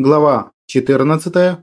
Глава 14.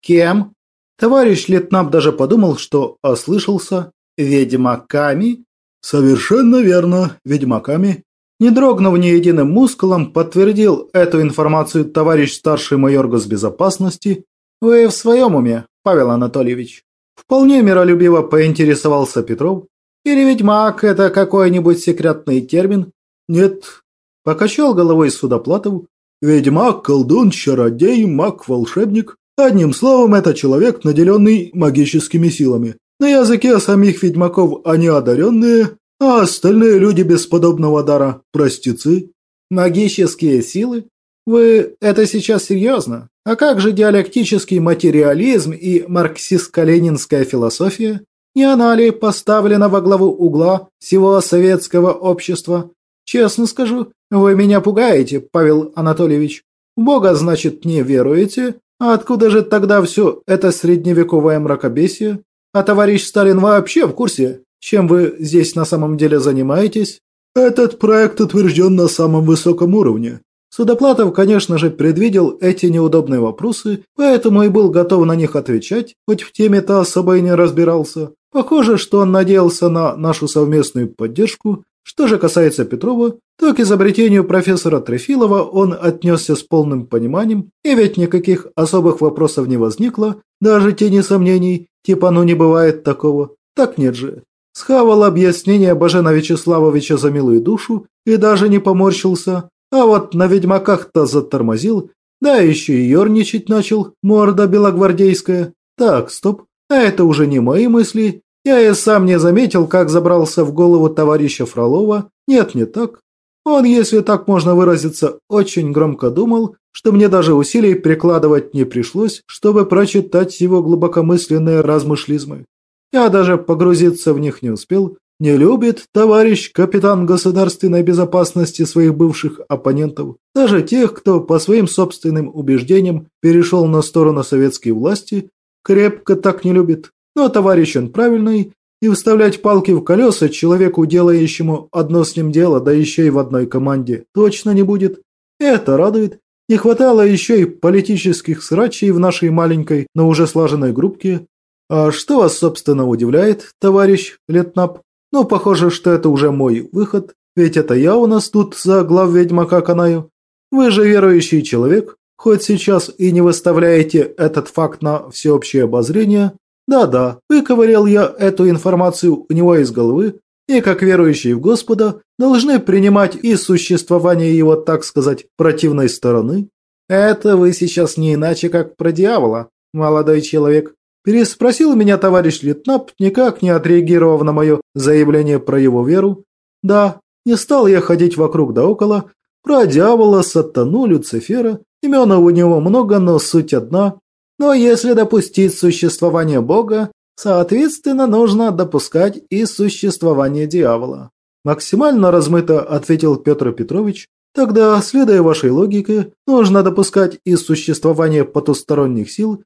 Кем? Товарищ Летнап даже подумал, что ослышался. Ведьмаками? Совершенно верно, ведьмаками. Не дрогнув ни единым мускулом, подтвердил эту информацию товарищ старший майор госбезопасности. Вы в своем уме, Павел Анатольевич? Вполне миролюбиво поинтересовался Петров. Или ведьмак – это какой-нибудь секретный термин? Нет. Покачал головой Судоплатов, Ведьмак, колдун, чародей, маг-волшебник. Одним словом, это человек, наделенный магическими силами. На языке самих ведьмаков они одаренные, а остальные люди без подобного дара – простецы. Магические силы? Вы это сейчас серьезно? А как же диалектический материализм и марксистско-ленинская философия? Не она ли поставлена во главу угла всего советского общества? Честно скажу, вы меня пугаете, Павел Анатольевич. Бога, значит, не веруете? А откуда же тогда все это средневековое мракобесие? А товарищ Сталин вообще в курсе, чем вы здесь на самом деле занимаетесь? Этот проект утвержден на самом высоком уровне. Судоплатов, конечно же, предвидел эти неудобные вопросы, поэтому и был готов на них отвечать, хоть в теме-то особо и не разбирался. Похоже, что он надеялся на нашу совместную поддержку что же касается Петрова, то к изобретению профессора Трефилова он отнесся с полным пониманием, и ведь никаких особых вопросов не возникло, даже тени сомнений, типа «ну не бывает такого». Так нет же. Схавал объяснение Бажена Вячеславовича за милую душу и даже не поморщился, а вот на ведьмаках-то затормозил, да еще и ерничать начал, морда белогвардейская. Так, стоп, а это уже не мои мысли, я и сам не заметил, как забрался в голову товарища Фролова. Нет, не так. Он, если так можно выразиться, очень громко думал, что мне даже усилий прикладывать не пришлось, чтобы прочитать его глубокомысленные размышлизмы. Я даже погрузиться в них не успел. Не любит товарищ капитан государственной безопасности своих бывших оппонентов, даже тех, кто по своим собственным убеждениям перешел на сторону советской власти, крепко так не любит. Но товарищ он правильный, и вставлять палки в колеса человеку, делающему одно с ним дело, да еще и в одной команде, точно не будет. Это радует. Не хватало еще и политических срачей в нашей маленькой, но уже слаженной группке. А что вас, собственно, удивляет, товарищ Летнап? Ну, похоже, что это уже мой выход, ведь это я у нас тут за глав ведьмака канаю. Вы же верующий человек, хоть сейчас и не выставляете этот факт на всеобщее обозрение, да-да, выковырял я эту информацию у него из головы, и как верующие в Господа должны принимать и существование его, так сказать, противной стороны. Это вы сейчас не иначе, как про дьявола, молодой человек. Переспросил меня товарищ Литнап, никак не отреагировав на мое заявление про его веру. Да, не стал я ходить вокруг да около. Про дьявола, сатану, Люцифера. Имен у него много, но суть одна. Но если допустить существование Бога, соответственно, нужно допускать и существование дьявола. Максимально размыто ответил Петр Петрович. Тогда, следуя вашей логике, нужно допускать и существование потусторонних сил.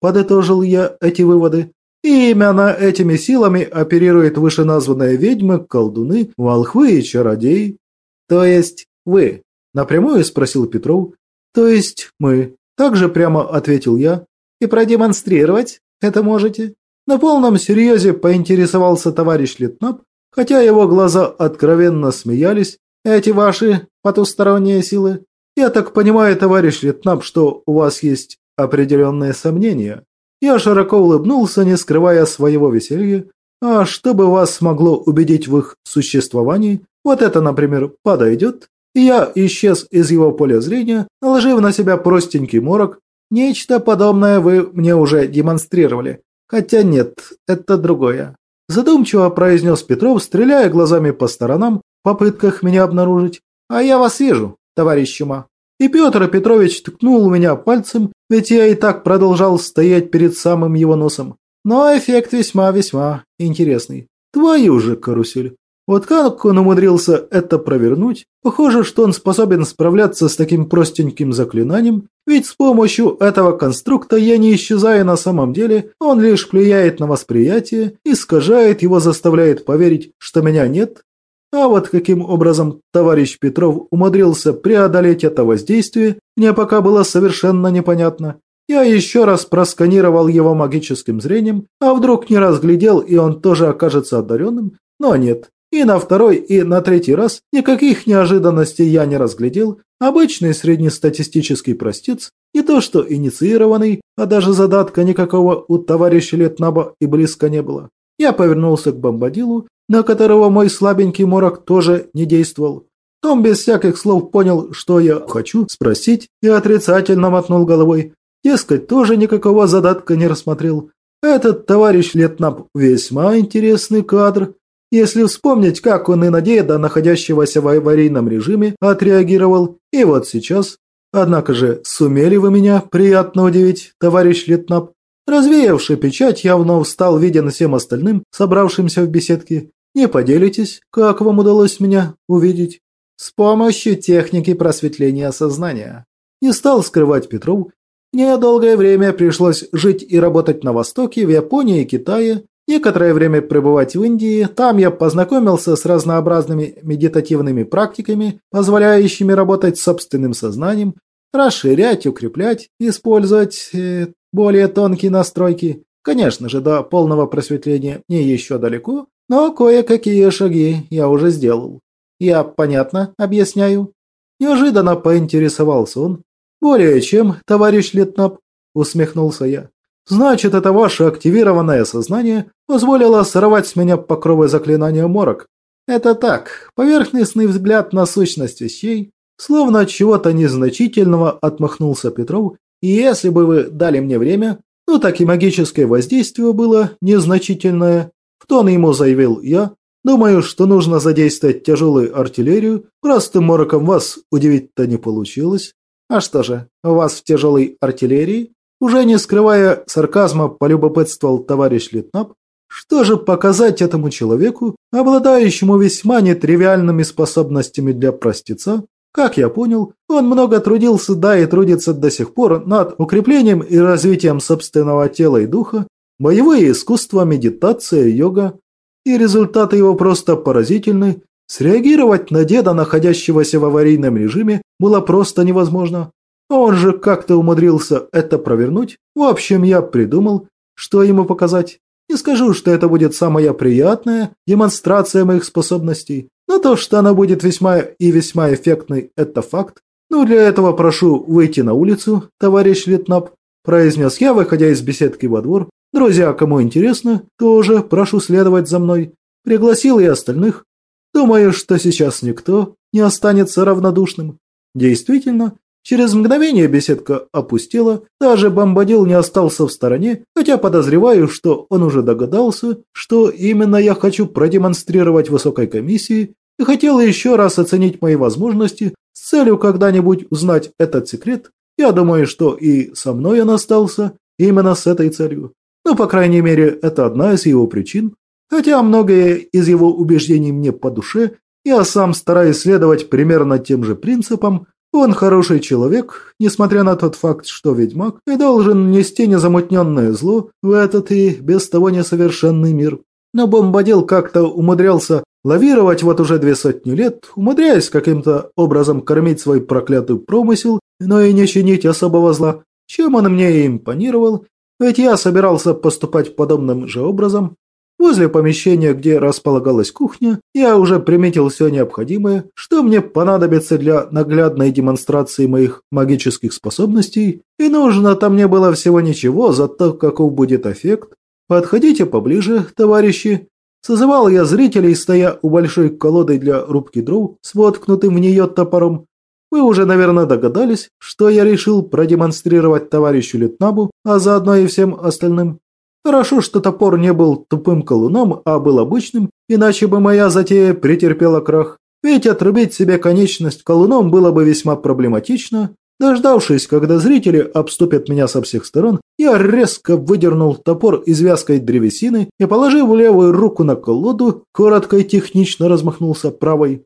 Подытожил я эти выводы. И именно этими силами оперируют вышеназванные ведьмы, колдуны, волхвы и чародеи. То есть вы? Напрямую спросил Петров. То есть мы. Также прямо ответил я. И продемонстрировать это можете?» На полном серьезе поинтересовался товарищ Литнап, хотя его глаза откровенно смеялись. «Эти ваши потусторонние силы? Я так понимаю, товарищ Литнап, что у вас есть определенные сомнения?» Я широко улыбнулся, не скрывая своего веселья. «А что бы вас смогло убедить в их существовании? Вот это, например, подойдет?» И я исчез из его поля зрения, наложив на себя простенький морок, Нечто подобное вы мне уже демонстрировали. Хотя нет, это другое. Задумчиво произнес Петров, стреляя глазами по сторонам в попытках меня обнаружить. А я вас вижу, товарищ Чума. И Петр Петрович ткнул меня пальцем, ведь я и так продолжал стоять перед самым его носом. Но эффект весьма-весьма интересный. Твою же карусель. Вот как он умудрился это провернуть? Похоже, что он способен справляться с таким простеньким заклинанием, ведь с помощью этого конструкта я не исчезаю на самом деле, он лишь влияет на восприятие, искажает его, заставляет поверить, что меня нет. А вот каким образом товарищ Петров умудрился преодолеть это воздействие, мне пока было совершенно непонятно. Я еще раз просканировал его магическим зрением, а вдруг не разглядел, и он тоже окажется одаренным, но нет. И на второй, и на третий раз никаких неожиданностей я не разглядел. Обычный среднестатистический простец, не то что инициированный, а даже задатка никакого у товарища Летнаба и близко не было. Я повернулся к бомбадилу, на которого мой слабенький морок тоже не действовал. Том без всяких слов понял, что я хочу спросить, и отрицательно мотнул головой. Дескать, тоже никакого задатка не рассмотрел. Этот товарищ Летнап весьма интересный кадр. Если вспомнить, как он и на находящегося в аварийном режиме, отреагировал, и вот сейчас. Однако же, сумели вы меня приятно удивить, товарищ Летнап. Развеявший печать, явно встал виден всем остальным, собравшимся в беседке. Не поделитесь, как вам удалось меня увидеть? С помощью техники просветления сознания. Не стал скрывать Петров мне долгое время пришлось жить и работать на Востоке, в Японии и Китае, некоторое время пребывать в Индии. Там я познакомился с разнообразными медитативными практиками, позволяющими работать с собственным сознанием, расширять, укреплять, использовать э, более тонкие настройки. Конечно же, до полного просветления мне еще далеко, но кое-какие шаги я уже сделал. Я понятно объясняю. Неожиданно поинтересовался он, «Более чем, товарищ Летнап», – усмехнулся я. «Значит, это ваше активированное сознание позволило сорвать с меня покровы заклинания морок. Это так, поверхностный взгляд на сущность вещей, словно от чего-то незначительного отмахнулся Петров, и если бы вы дали мне время, ну так и магическое воздействие было незначительное, в тон ему заявил я, думаю, что нужно задействовать тяжелую артиллерию, простым мороком вас удивить-то не получилось. А что же, вас в тяжелой артиллерии? Уже не скрывая сарказма, полюбопытствовал товарищ Литнап. Что же показать этому человеку, обладающему весьма нетривиальными способностями для простеца? Как я понял, он много трудился, да и трудится до сих пор над укреплением и развитием собственного тела и духа, боевые искусства, медитация, йога. И результаты его просто поразительны, Среагировать на деда, находящегося в аварийном режиме, было просто невозможно. Он же как-то умудрился это провернуть. В общем, я придумал, что ему показать. Не скажу, что это будет самая приятная демонстрация моих способностей, но то, что она будет весьма и весьма эффектной, это факт. Ну, для этого прошу выйти на улицу, товарищ Литнап, произнес я, выходя из беседки во двор. Друзья, кому интересно, тоже прошу следовать за мной. Пригласил и остальных. Думаю, что сейчас никто не останется равнодушным. Действительно, через мгновение беседка опустела, даже бомбадил не остался в стороне, хотя подозреваю, что он уже догадался, что именно я хочу продемонстрировать высокой комиссии и хотел еще раз оценить мои возможности с целью когда-нибудь узнать этот секрет. Я думаю, что и со мной он остался именно с этой целью. Ну, по крайней мере, это одна из его причин, Хотя многое из его убеждений мне по душе, я сам стараюсь следовать примерно тем же принципам, он хороший человек, несмотря на тот факт, что ведьмак и должен нести незамутненное зло в этот и без того несовершенный мир. Но бомбодел как-то умудрялся лавировать вот уже две сотни лет, умудряясь каким-то образом кормить свой проклятый промысел, но и не чинить особого зла, чем он мне и импонировал, ведь я собирался поступать подобным же образом, Возле помещения, где располагалась кухня, я уже приметил все необходимое, что мне понадобится для наглядной демонстрации моих магических способностей, и нужно-то мне было всего ничего, зато каков будет эффект. Подходите поближе, товарищи. Созывал я зрителей, стоя у большой колоды для рубки дров с воткнутым в нее топором. Вы уже, наверное, догадались, что я решил продемонстрировать товарищу Литнабу, а заодно и всем остальным. Хорошо, что топор не был тупым колуном, а был обычным, иначе бы моя затея претерпела крах. Ведь отрубить себе конечность колуном было бы весьма проблематично. Дождавшись, когда зрители обступят меня со всех сторон, я резко выдернул топор из вязкой древесины и, положив левую руку на колоду, коротко и технично размахнулся правой.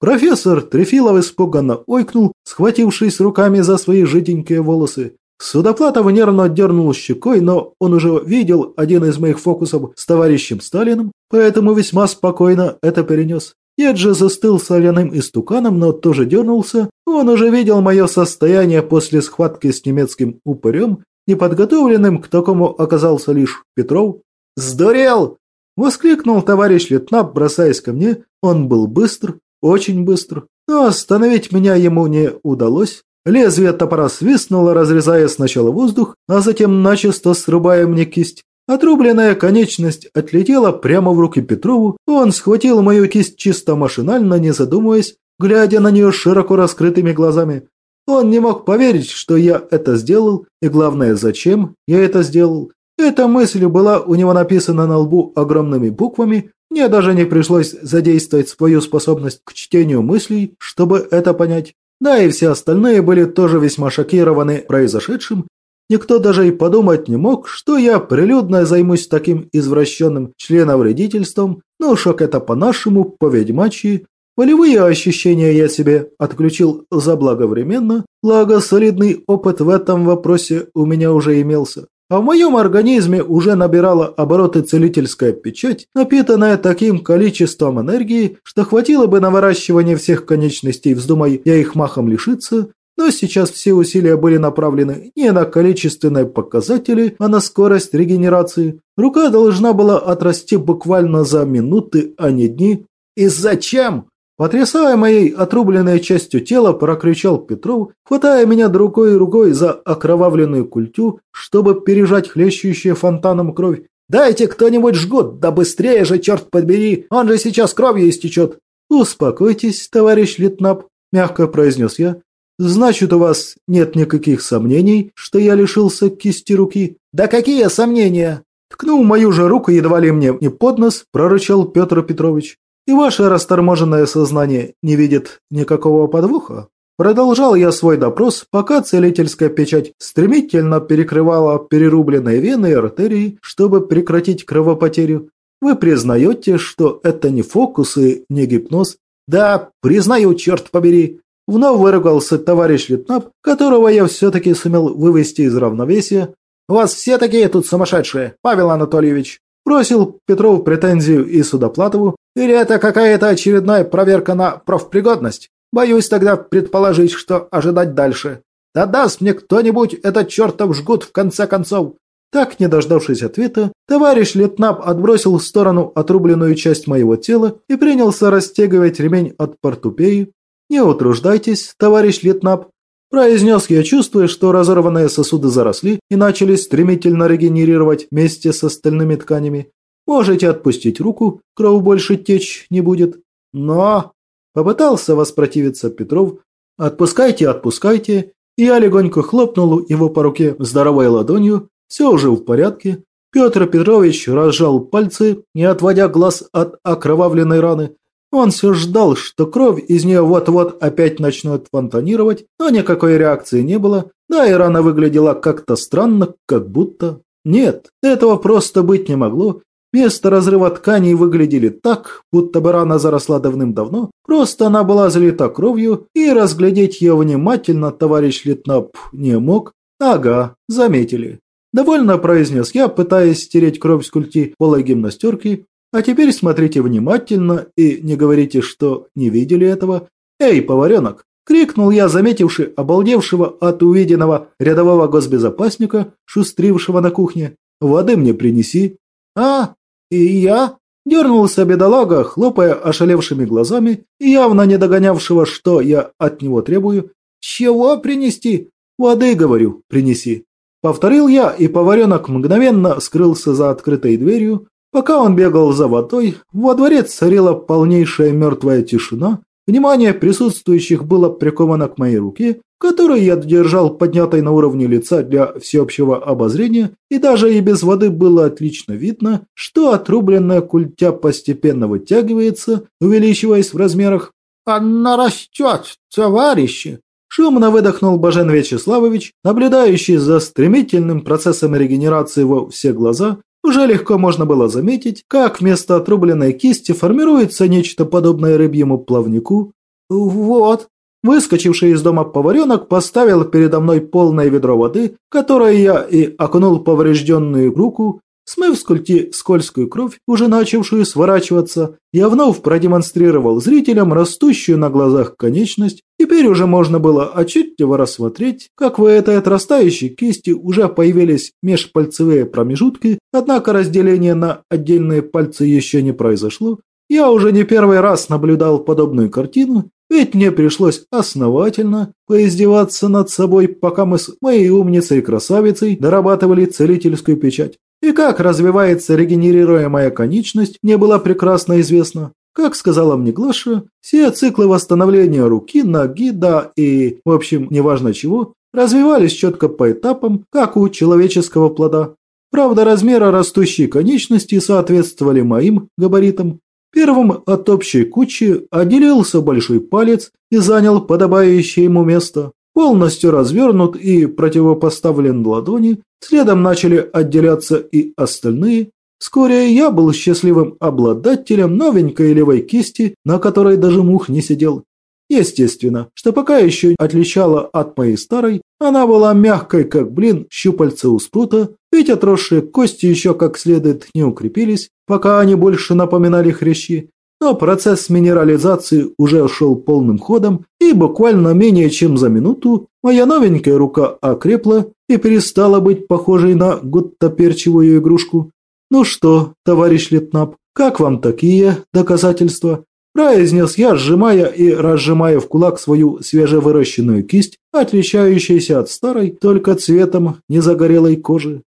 Профессор Трефилов испуганно ойкнул, схватившись руками за свои жиденькие волосы. Судоплатов нервно дернул щекой, но он уже видел один из моих фокусов с товарищем Сталиным, поэтому весьма спокойно это перенес. Дед же застыл соляным истуканом, но тоже дернулся. Он уже видел мое состояние после схватки с немецким упырем, неподготовленным к такому оказался лишь Петров. «Сдурел!» – воскликнул товарищ Летнап, бросаясь ко мне. Он был быстр, очень быстр, но остановить меня ему не удалось. Лезвие топора свистнуло, разрезая сначала воздух, а затем начисто срубая мне кисть. Отрубленная конечность отлетела прямо в руки Петрову, он схватил мою кисть чисто машинально, не задумываясь, глядя на нее широко раскрытыми глазами. Он не мог поверить, что я это сделал, и главное, зачем я это сделал. Эта мысль была у него написана на лбу огромными буквами, мне даже не пришлось задействовать свою способность к чтению мыслей, чтобы это понять. Да и все остальные были тоже весьма шокированы произошедшим. Никто даже и подумать не мог, что я прилюдно займусь таким извращенным членовредительством, но шок это по-нашему, по-ведьмачьи. Волевые ощущения я себе отключил заблаговременно, благо солидный опыт в этом вопросе у меня уже имелся. А в моем организме уже набирала обороты целительская печать, напитанная таким количеством энергии, что хватило бы на выращивание всех конечностей, вздумай я их махом лишиться, но сейчас все усилия были направлены не на количественные показатели, а на скорость регенерации. Рука должна была отрасти буквально за минуты, а не дни. И зачем? Потрясая моей отрубленной частью тела, прокричал Петров, хватая меня другой рукой за окровавленную культю, чтобы пережать хлещущую фонтаном кровь. «Дайте кто-нибудь жгут, да быстрее же, черт подбери, он же сейчас кровью истечет!» «Успокойтесь, товарищ Литнап», – мягко произнес я. «Значит, у вас нет никаких сомнений, что я лишился кисти руки?» «Да какие сомнения?» Ткнул мою же руку едва ли мне не под нос, прорычал Петр Петрович. И ваше расторможенное сознание не видит никакого подвоха? Продолжал я свой допрос, пока целительская печать стремительно перекрывала перерубленные вены и артерии, чтобы прекратить кровопотерю. Вы признаете, что это не фокус и не гипноз? Да, признаю, черт побери. Вновь выругался товарищ Литнап, которого я все-таки сумел вывести из равновесия. «У вас все такие тут сумасшедшие, Павел Анатольевич!» Бросил Петров претензию и Судоплатову, или это какая-то очередная проверка на профпригодность? Боюсь тогда предположить, что ожидать дальше. Да даст мне кто-нибудь этот чертов жгут в конце концов. Так, не дождавшись ответа, товарищ Летнап отбросил в сторону отрубленную часть моего тела и принялся расстегивать ремень от портупеи. «Не утруждайтесь, товарищ Летнап», – произнес я, чувствуя, что разорванные сосуды заросли и начали стремительно регенерировать вместе с остальными тканями. Можете отпустить руку, кровь больше течь не будет. Но...» Попытался воспротивиться Петров. «Отпускайте, отпускайте». И я легонько хлопнул его по руке здоровой ладонью. Все уже в порядке. Петр Петрович разжал пальцы, не отводя глаз от окровавленной раны. Он все ждал, что кровь из нее вот-вот опять начнет фонтанировать, но никакой реакции не было, да и рана выглядела как-то странно, как будто... Нет, этого просто быть не могло, Место разрыва тканей выглядели так, будто бы рана заросла давным-давно, просто она была залита кровью, и разглядеть ее внимательно товарищ Литнап не мог. Ага, заметили. Довольно произнес я, пытаясь стереть кровь с культи полой гимнастерки. А теперь смотрите внимательно и не говорите, что не видели этого. «Эй, поваренок!» – крикнул я, заметивший обалдевшего от увиденного рядового госбезопасника, шустрившего на кухне. «Воды мне принеси». «А, «И я?» – дернулся бедолага, хлопая ошалевшими глазами явно не догонявшего, что я от него требую. «Чего принести?» «Воды, говорю, принеси». Повторил я, и поваренок мгновенно скрылся за открытой дверью. Пока он бегал за водой, во дворе царила полнейшая мертвая тишина. Внимание присутствующих было приковано к моей руке, который я держал поднятой на уровне лица для всеобщего обозрения, и даже и без воды было отлично видно, что отрубленная культя постепенно вытягивается, увеличиваясь в размерах. «Она растет, товарищи!» Шумно выдохнул Бажен Вячеславович, наблюдающий за стремительным процессом регенерации во все глаза. Уже легко можно было заметить, как вместо отрубленной кисти формируется нечто подобное рыбьему плавнику. «Вот», Выскочивший из дома поваренок поставил передо мной полное ведро воды, которое я и окунул поврежденную руку, Смыв с скользкую кровь, уже начавшую сворачиваться, я вновь продемонстрировал зрителям растущую на глазах конечность. Теперь уже можно было отчетливо рассмотреть, как в этой отрастающей кисти уже появились межпальцевые промежутки, однако разделение на отдельные пальцы еще не произошло. Я уже не первый раз наблюдал подобную картину, ведь мне пришлось основательно поиздеваться над собой, пока мы с моей умницей-красавицей дорабатывали целительскую печать. И как развивается регенерируемая конечность, мне было прекрасно известно. Как сказала мне Глаша, все циклы восстановления руки, ноги, да и, в общем, неважно чего, развивались четко по этапам, как у человеческого плода. Правда, размеры растущей конечности соответствовали моим габаритам. Первым от общей кучи отделился большой палец и занял подобающее ему место полностью развернут и противопоставлен ладони, следом начали отделяться и остальные. Вскоре я был счастливым обладателем новенькой левой кисти, на которой даже мух не сидел. Естественно, что пока еще отличала от моей старой, она была мягкой, как блин, щупальца у спрута, ведь отросшие кости еще как следует не укрепились, пока они больше напоминали хрящи. Но процесс минерализации уже шел полным ходом, и буквально менее чем за минуту моя новенькая рука окрепла и перестала быть похожей на гуттаперчевую игрушку. «Ну что, товарищ Летнап, как вам такие доказательства?» произнес я, сжимая и разжимая в кулак свою свежевыращенную кисть, отличающуюся от старой только цветом незагорелой кожи.